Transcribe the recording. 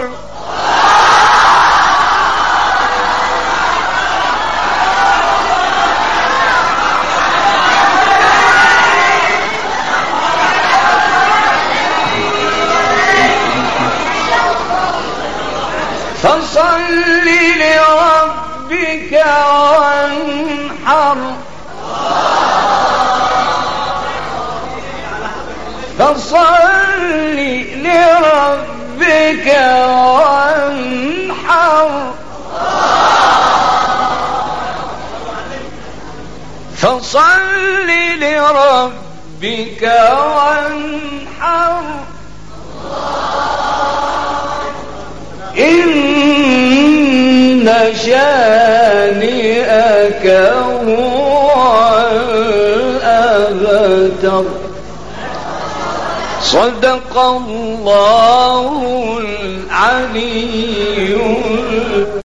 الكوثر فصل لربك وانحر. فصل لربك فصل لربك وانحر. إن شانئك هو الأبتر. صدق الله العلي.